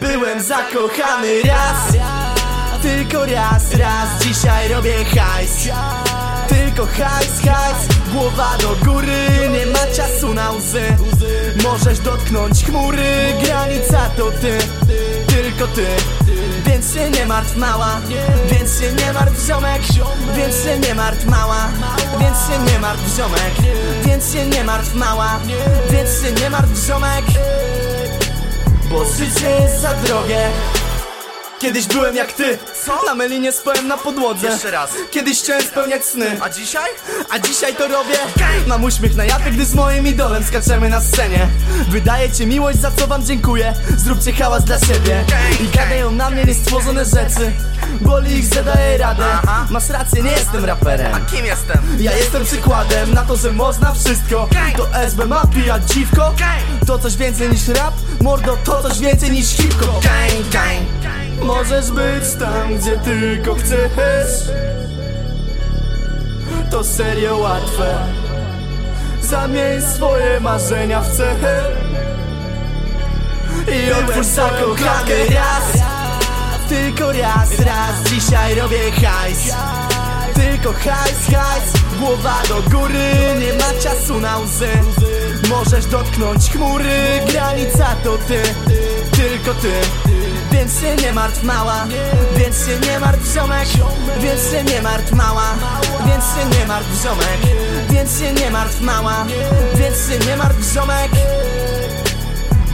Byłem zakochany raz Tylko raz, raz Dzisiaj robię hajs. Tylko hajs, hajs Głowa do góry Nie ma czasu na łzy. Możesz dotknąć chmury Granica to ty Tylko ty. Więc się nie martw mała Więc się nie martw ziomek. Więc się nie martw mała Więc się nie martw ziomek. Więc się nie martw mała Więc się nie martw ziomek bo życie jest za drogie. Kiedyś byłem jak ty. Na melinie spałem na podłodze. Jeszcze raz. Kiedyś chciałem spełniać sny. A dzisiaj? a dzisiaj to robię. Mam uśmiech na japie, gdy z moim idolem skaczemy na scenie. Wydajecie miłość, za co wam dziękuję. Zróbcie hałas dla siebie. I gadają na mnie niestworzone rzeczy Boli ich, że daję radę. Aha. Masz rację, nie jestem raperem. A kim jestem? ja jestem przykładem na to, że można wszystko. To SB ma pijać dziwko. To coś więcej niż rap? Mordo, to coś więcej niż hip-hop. Gang, gang. Możesz być tam, gdzie tylko chcesz. To serio łatwe. Zamień swoje marzenia w cel. I otwórz zakochany raz Tylko raz, raz Dzisiaj robię hajs. Tylko hajs, hajs Głowa do góry Nie ma czasu na łzy. Możesz dotknąć chmury Granica to ty Tylko ty. Więc się nie martw mała Więc się nie martw ziomek. Więc się nie martw mała Więc się nie martw ziomek. Więc się nie martw mała Więc się nie martw ziomek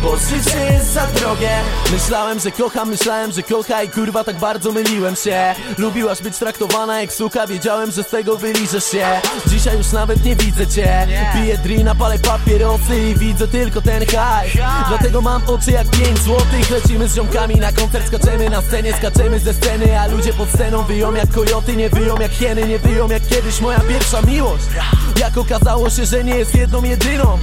bo życie jest za drogie. Myślałem, że kocham, myślałem, że kocha i kurwa tak bardzo myliłem się. Lubiłaś być traktowana jak suka, wiedziałem, że z tego wyliżesz się. Dzisiaj już nawet nie widzę cię. Piję drina, palę papierosy i widzę tylko ten hajs. Dlatego mam oczy jak pięć złotych. Lecimy z ziomkami na koncert, skaczemy na scenie, skaczemy ze sceny A ludzie pod sceną wyją jak kojoty, nie wyją jak hieny, nie wyją jak kiedyś moja pierwsza miłość. Jak okazało się, że nie jest jedną jedyną.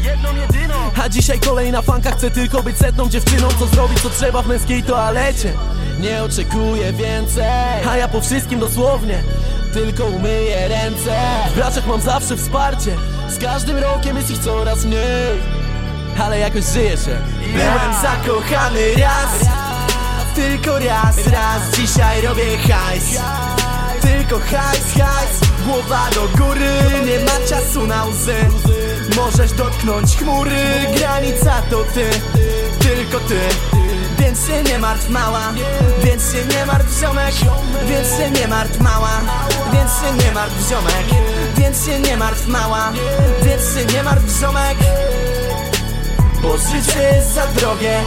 A dzisiaj kolejna fanka chce tylko być setną dziewczyną Co zrobić co trzeba w męskiej toalecie. Nie oczekuję więcej A ja po wszystkim dosłownie Tylko umyję ręce. W braciach mam zawsze wsparcie Z każdym rokiem jest ich coraz mniej. Ale jakoś żyje się. Byłem zakochany raz Tylko raz, raz. Dzisiaj robię hajs. Tylko hajs, hajs. Głowa do góry Nie ma czasu na łzy Możesz dotknąć chmury Granica to ty Tylko ty. Więc się nie martw mała Więc się nie martw ziomek. Więc się nie martw mała Więc się nie martw ziomek. Więc się nie martw mała Więc się nie martw ziomek. Bo życie jest za drogie